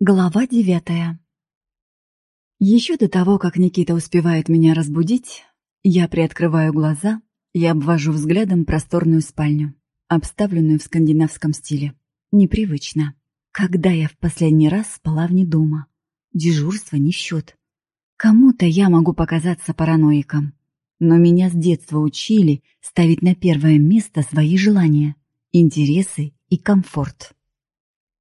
Глава девятая. Еще до того, как Никита успевает меня разбудить, я приоткрываю глаза и обвожу взглядом просторную спальню, обставленную в скандинавском стиле. Непривычно. Когда я в последний раз спала вне дома? Дежурство не счет. Кому-то я могу показаться параноиком, но меня с детства учили ставить на первое место свои желания, интересы и комфорт.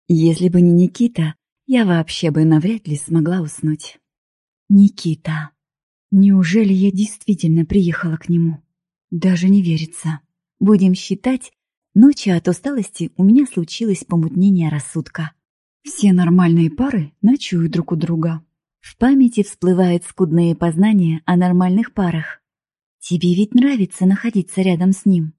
Если бы не Никита, я вообще бы навряд ли смогла уснуть. Никита. Неужели я действительно приехала к нему? Даже не верится. Будем считать, ночью от усталости у меня случилось помутнение рассудка. Все нормальные пары ночуют друг у друга. В памяти всплывают скудные познания о нормальных парах. Тебе ведь нравится находиться рядом с ним.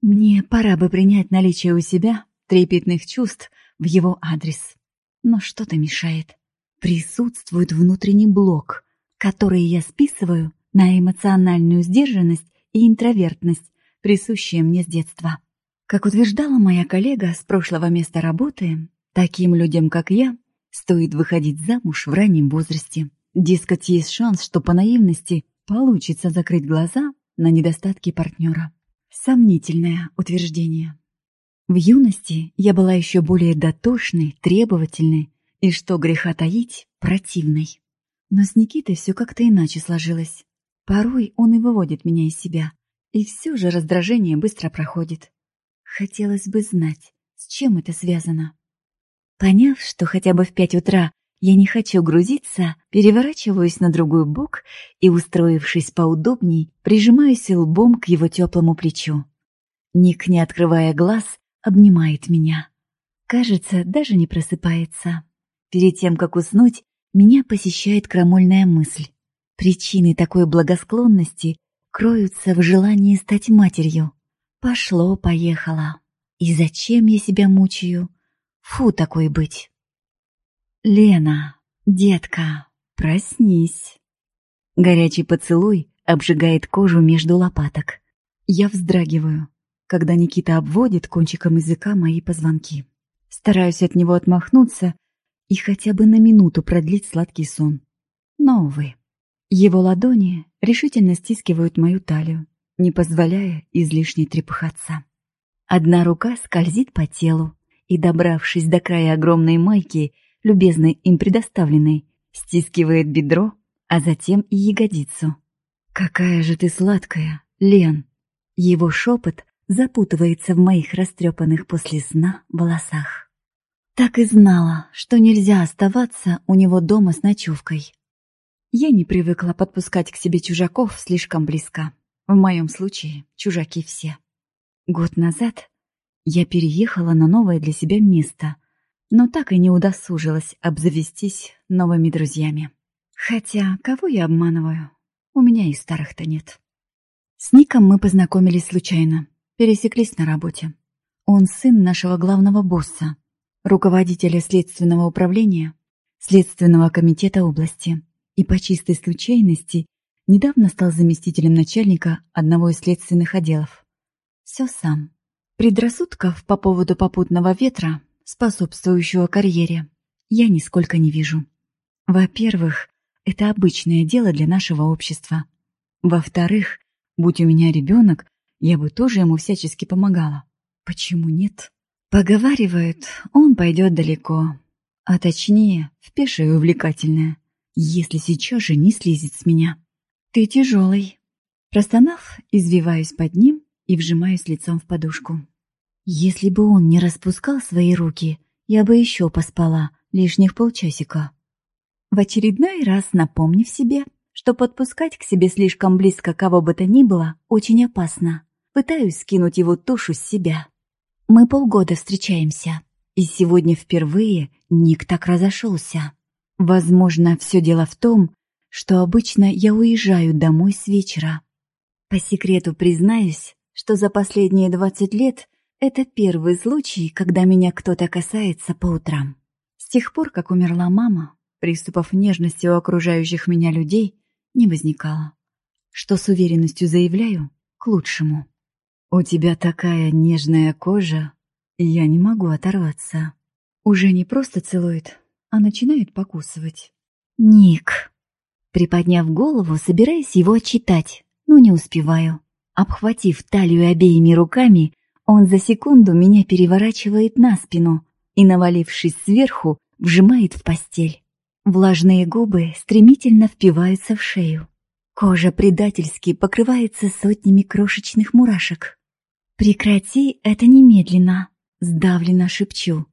Мне пора бы принять наличие у себя трепетных чувств в его адрес. Но что-то мешает. Присутствует внутренний блок, который я списываю на эмоциональную сдержанность и интровертность, присущие мне с детства. Как утверждала моя коллега с прошлого места работы, таким людям, как я, стоит выходить замуж в раннем возрасте. Дескать, есть шанс, что по наивности получится закрыть глаза на недостатки партнера. Сомнительное утверждение. В юности я была еще более дотошной, требовательной и, что греха таить, противной. Но с Никитой все как-то иначе сложилось. Порой он и выводит меня из себя, и все же раздражение быстро проходит. Хотелось бы знать, с чем это связано. Поняв, что хотя бы в пять утра я не хочу грузиться, переворачиваюсь на другой бок и, устроившись поудобней, прижимаюсь лбом к его теплому плечу. Ник, не открывая глаз, обнимает меня. Кажется, даже не просыпается. Перед тем, как уснуть, меня посещает крамольная мысль. Причины такой благосклонности кроются в желании стать матерью. Пошло-поехало. И зачем я себя мучаю? Фу, такой быть. Лена, детка, проснись. Горячий поцелуй обжигает кожу между лопаток. Я вздрагиваю когда Никита обводит кончиком языка мои позвонки. Стараюсь от него отмахнуться и хотя бы на минуту продлить сладкий сон. Но, увы, его ладони решительно стискивают мою талию, не позволяя излишне трепыхаться. Одна рука скользит по телу и, добравшись до края огромной майки, любезно им предоставленной, стискивает бедро, а затем и ягодицу. «Какая же ты сладкая, Лен!» Его шепот запутывается в моих растрепанных после сна волосах. Так и знала, что нельзя оставаться у него дома с ночевкой. Я не привыкла подпускать к себе чужаков слишком близко. В моем случае чужаки все. Год назад я переехала на новое для себя место, но так и не удосужилась обзавестись новыми друзьями. Хотя, кого я обманываю? У меня и старых-то нет. С Ником мы познакомились случайно пересеклись на работе. Он сын нашего главного босса, руководителя следственного управления, Следственного комитета области, и по чистой случайности недавно стал заместителем начальника одного из следственных отделов. Все сам. Предрассудков по поводу попутного ветра, способствующего карьере, я нисколько не вижу. Во-первых, это обычное дело для нашего общества. Во-вторых, будь у меня ребенок, я бы тоже ему всячески помогала. Почему нет? Поговаривают, он пойдет далеко. А точнее, в пешее увлекательное. Если сейчас же не слезет с меня. Ты тяжелый. Простонав, извиваюсь под ним и вжимаюсь лицом в подушку. Если бы он не распускал свои руки, я бы еще поспала лишних полчасика. В очередной раз напомнив себе, что подпускать к себе слишком близко кого бы то ни было очень опасно. Пытаюсь скинуть его тушу с себя. Мы полгода встречаемся, и сегодня впервые Ник так разошелся. Возможно, все дело в том, что обычно я уезжаю домой с вечера. По секрету признаюсь, что за последние двадцать лет это первый случай, когда меня кто-то касается по утрам. С тех пор, как умерла мама, приступов нежности у окружающих меня людей не возникало. Что с уверенностью заявляю, к лучшему. «У тебя такая нежная кожа, я не могу оторваться». Уже не просто целует, а начинает покусывать. «Ник!» Приподняв голову, собираясь его отчитать, но не успеваю. Обхватив талию обеими руками, он за секунду меня переворачивает на спину и, навалившись сверху, вжимает в постель. Влажные губы стремительно впиваются в шею. Кожа предательски покрывается сотнями крошечных мурашек. «Прекрати это немедленно!» — сдавленно шепчу.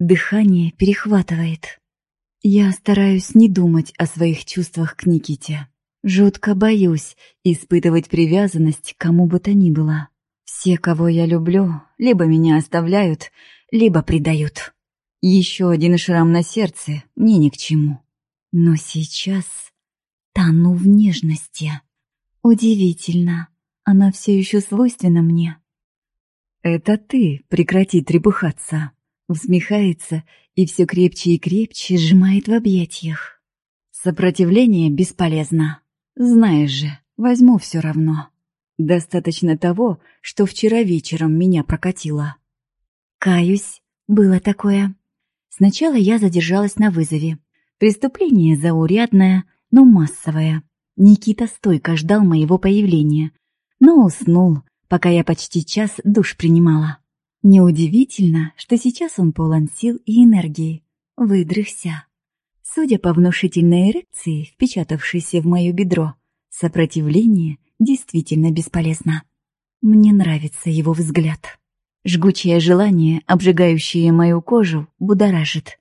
Дыхание перехватывает. Я стараюсь не думать о своих чувствах к Никите. Жутко боюсь испытывать привязанность кому бы то ни было. Все, кого я люблю, либо меня оставляют, либо предают. Еще один шрам на сердце мне ни к чему. Но сейчас тону в нежности. Удивительно, она все еще свойственна мне. «Это ты прекрати требухаться», Усмехается и все крепче и крепче сжимает в объятиях. Сопротивление бесполезно. Знаешь же, возьму все равно. Достаточно того, что вчера вечером меня прокатило. Каюсь, было такое. Сначала я задержалась на вызове. Преступление заурядное, но массовое. Никита стойко ждал моего появления, но уснул, пока я почти час душ принимала. Неудивительно, что сейчас он полон сил и энергии. Выдрыхся. Судя по внушительной эрекции, впечатавшейся в мое бедро, сопротивление действительно бесполезно. Мне нравится его взгляд. Жгучее желание, обжигающее мою кожу, будоражит.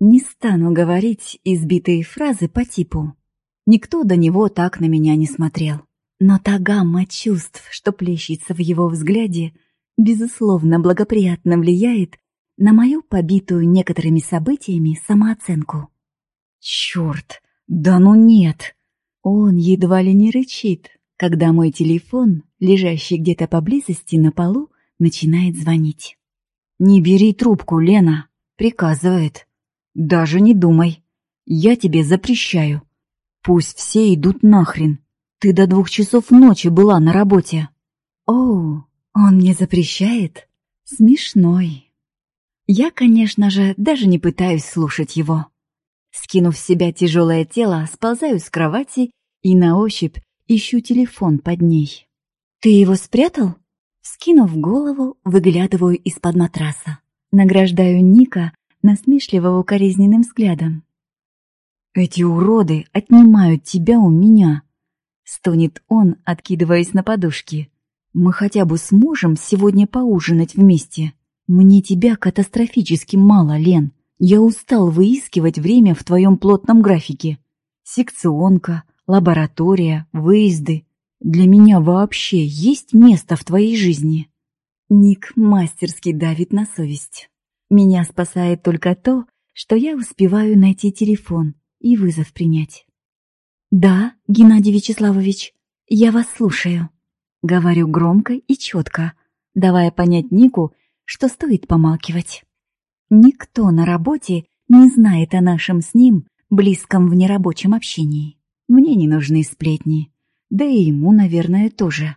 Не стану говорить избитые фразы по типу «Никто до него так на меня не смотрел». Но та гамма чувств, что плещется в его взгляде, безусловно, благоприятно влияет на мою побитую некоторыми событиями самооценку. Черт, да ну нет! Он едва ли не рычит, когда мой телефон, лежащий где-то поблизости на полу, начинает звонить. «Не бери трубку, Лена!» — приказывает. «Даже не думай. Я тебе запрещаю. Пусть все идут нахрен. Ты до двух часов ночи была на работе». «Оу, он мне запрещает? Смешной. Я, конечно же, даже не пытаюсь слушать его. Скинув с себя тяжелое тело, сползаю с кровати и на ощупь ищу телефон под ней. «Ты его спрятал?» Скинув голову, выглядываю из-под матраса. Награждаю Ника насмешливо-укоризненным взглядом. «Эти уроды отнимают тебя у меня!» — стонет он, откидываясь на подушки. Мы хотя бы сможем сегодня поужинать вместе. Мне тебя катастрофически мало, Лен. Я устал выискивать время в твоем плотном графике. Секционка, лаборатория, выезды. Для меня вообще есть место в твоей жизни. Ник мастерски давит на совесть. Меня спасает только то, что я успеваю найти телефон и вызов принять. «Да, Геннадий Вячеславович, я вас слушаю». Говорю громко и четко, давая понять Нику, что стоит помалкивать. Никто на работе не знает о нашем с ним близком внерабочем общении. Мне не нужны сплетни, да и ему, наверное, тоже.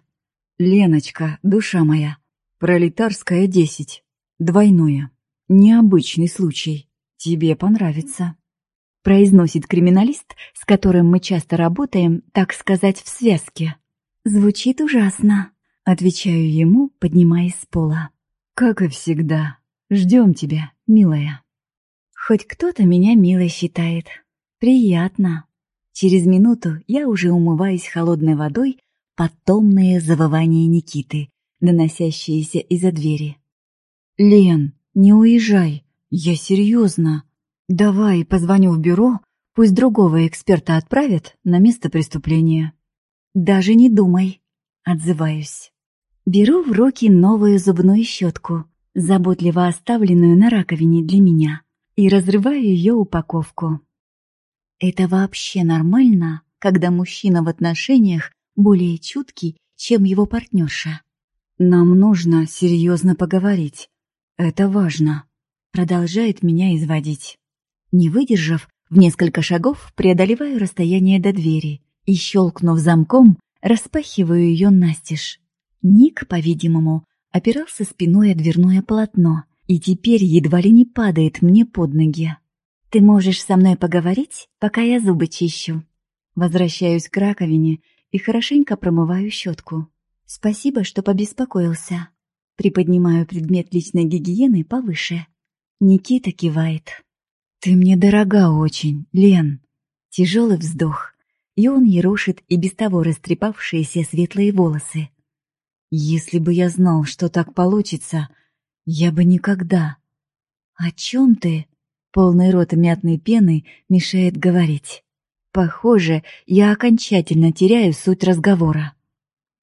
«Леночка, душа моя, пролетарская десять, двойное, необычный случай, тебе понравится», произносит криминалист, с которым мы часто работаем, так сказать, в связке. «Звучит ужасно», — отвечаю ему, поднимаясь с пола. «Как и всегда. Ждем тебя, милая». Хоть кто-то меня милой считает. Приятно. Через минуту я уже умываюсь холодной водой под томные завывания Никиты, доносящиеся из-за двери. «Лен, не уезжай. Я серьезно. Давай позвоню в бюро, пусть другого эксперта отправят на место преступления». «Даже не думай», — отзываюсь. Беру в руки новую зубную щетку, заботливо оставленную на раковине для меня, и разрываю ее упаковку. Это вообще нормально, когда мужчина в отношениях более чуткий, чем его партнерша? «Нам нужно серьезно поговорить. Это важно», — продолжает меня изводить. Не выдержав, в несколько шагов преодолеваю расстояние до двери и, щелкнув замком, распахиваю ее настежь. Ник, по-видимому, опирался спиной о дверное полотно и теперь едва ли не падает мне под ноги. Ты можешь со мной поговорить, пока я зубы чищу. Возвращаюсь к раковине и хорошенько промываю щетку. Спасибо, что побеспокоился. Приподнимаю предмет личной гигиены повыше. Никита кивает. Ты мне дорога очень, Лен. Тяжелый вздох, и он ерушит и без того растрепавшиеся светлые волосы. Если бы я знал, что так получится, я бы никогда... О чем ты? Полный рот мятной пены мешает говорить. Похоже, я окончательно теряю суть разговора.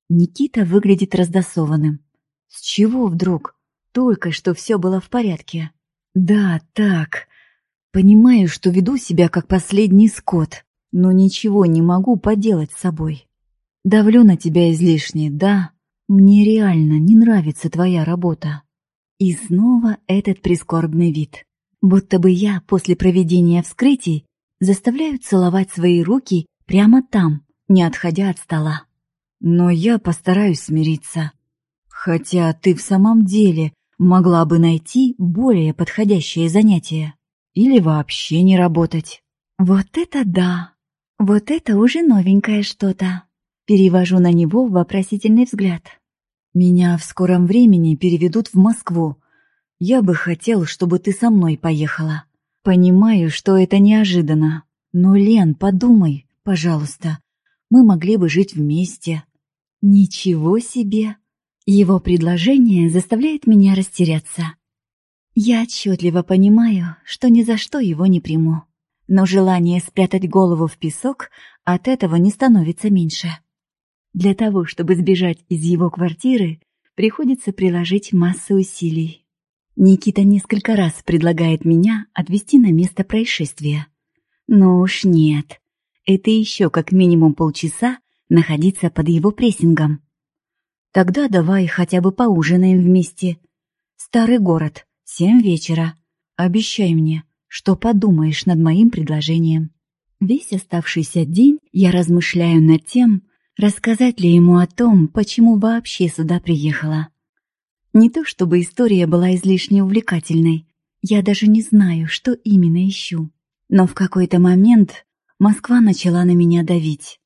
Никита выглядит раздосованным. С чего вдруг? Только что все было в порядке. Да, так. Понимаю, что веду себя как последний скот, но ничего не могу поделать с собой. Давлю на тебя излишне, да? Мне реально не нравится твоя работа. И снова этот прискорбный вид. Будто бы я после проведения вскрытий заставляю целовать свои руки прямо там, не отходя от стола. Но я постараюсь смириться. Хотя ты в самом деле могла бы найти более подходящее занятие. Или вообще не работать. Вот это да! Вот это уже новенькое что-то. Перевожу на него вопросительный взгляд. Меня в скором времени переведут в Москву. Я бы хотел, чтобы ты со мной поехала. Понимаю, что это неожиданно. Но, Лен, подумай, пожалуйста. Мы могли бы жить вместе. Ничего себе! Его предложение заставляет меня растеряться. Я отчетливо понимаю, что ни за что его не приму. Но желание спрятать голову в песок от этого не становится меньше. Для того, чтобы сбежать из его квартиры, приходится приложить массу усилий. Никита несколько раз предлагает меня отвезти на место происшествия. Но уж нет. Это еще как минимум полчаса находиться под его прессингом. Тогда давай хотя бы поужинаем вместе. Старый город, семь вечера. Обещай мне, что подумаешь над моим предложением. Весь оставшийся день я размышляю над тем, Рассказать ли ему о том, почему вообще сюда приехала? Не то чтобы история была излишне увлекательной, я даже не знаю, что именно ищу. Но в какой-то момент Москва начала на меня давить.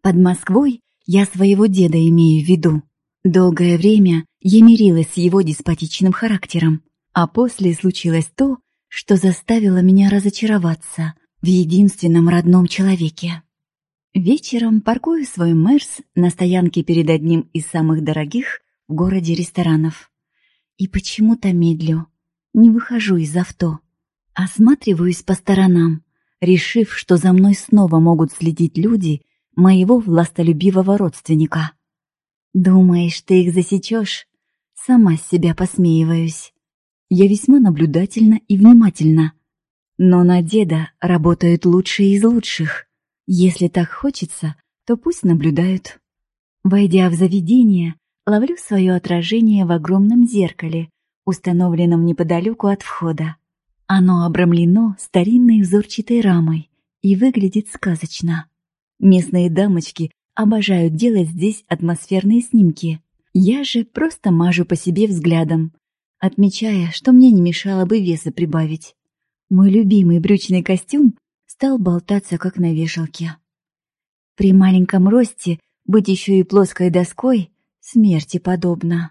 Под Москвой я своего деда имею в виду. Долгое время я мирилась с его деспотичным характером, а после случилось то, что заставило меня разочароваться в единственном родном человеке. Вечером паркую свой Мерс на стоянке перед одним из самых дорогих в городе ресторанов. И почему-то медлю, не выхожу из авто. Осматриваюсь по сторонам, решив, что за мной снова могут следить люди моего властолюбивого родственника. Думаешь, ты их засечешь? Сама себя посмеиваюсь. Я весьма наблюдательна и внимательна. Но на деда работают лучшие из лучших — если так хочется, то пусть наблюдают. Войдя в заведение, ловлю свое отражение в огромном зеркале, установленном неподалеку от входа. Оно обрамлено старинной узорчатой рамой и выглядит сказочно. Местные дамочки обожают делать здесь атмосферные снимки. Я же просто мажу по себе взглядом, отмечая, что мне не мешало бы веса прибавить. Мой любимый брючный костюм стал болтаться, как на вешалке. При маленьком росте быть еще и плоской доской смерти подобно.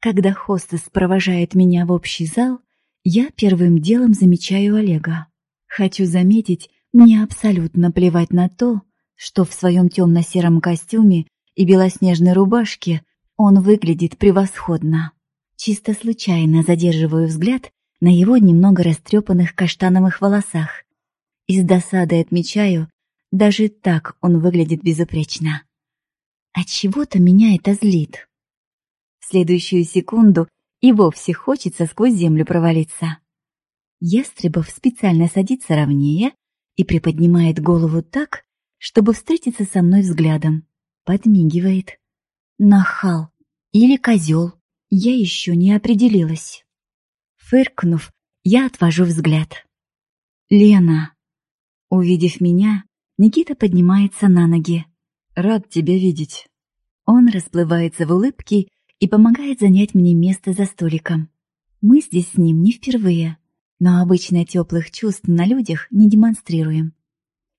Когда хостес провожает меня в общий зал, я первым делом замечаю Олега. Хочу заметить, мне абсолютно плевать на то, что в своем темно-сером костюме и белоснежной рубашке он выглядит превосходно. Чисто случайно задерживаю взгляд на его немного растрепанных каштановых волосах и с досадой отмечаю, даже так он выглядит безупречно. От чего-то меня это злит. В следующую секунду и вовсе хочется сквозь землю провалиться. Ястребов специально садится ровнее и приподнимает голову так, чтобы встретиться со мной взглядом. Подмигивает. Нахал или козел, я еще не определилась. Фыркнув, я отвожу взгляд. «Лена!» Увидев меня, Никита поднимается на ноги. «Рад тебя видеть». Он расплывается в улыбке и помогает занять мне место за столиком. Мы здесь с ним не впервые. но обычно теплых чувств на людях не демонстрируем.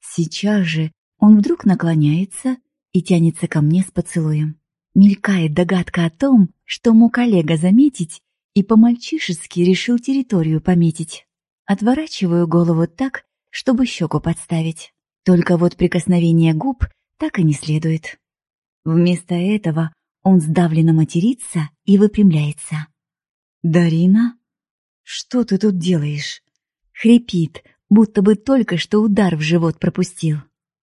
Сейчас же он вдруг наклоняется и тянется ко мне с поцелуем. Мелькает догадка о том, что мог коллега заметить и по-мальчишески решил территорию пометить. Отворачиваю голову так, чтобы щеку подставить. Только вот прикосновение губ так и не следует. Вместо этого он сдавленно матерится и выпрямляется. «Дарина, что ты тут делаешь?» Хрипит, будто бы только что удар в живот пропустил.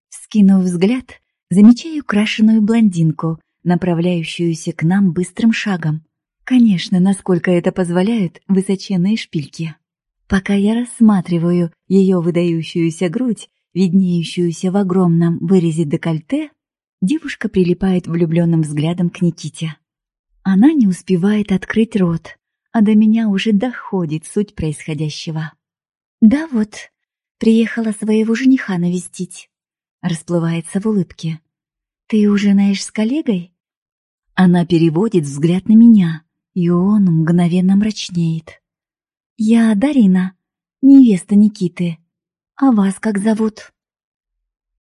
Скинув взгляд, замечаю крашеную блондинку, направляющуюся к нам быстрым шагом. Конечно, насколько это позволяют высоченные шпильки. Пока я рассматриваю ее выдающуюся грудь, виднеющуюся в огромном вырезе декольте, девушка прилипает влюбленным взглядом к Никите. Она не успевает открыть рот, а до меня уже доходит суть происходящего. «Да вот, приехала своего жениха навестить», — расплывается в улыбке. «Ты ужинаешь с коллегой?» Она переводит взгляд на меня, и он мгновенно мрачнеет. «Я Дарина, невеста Никиты. А вас как зовут?»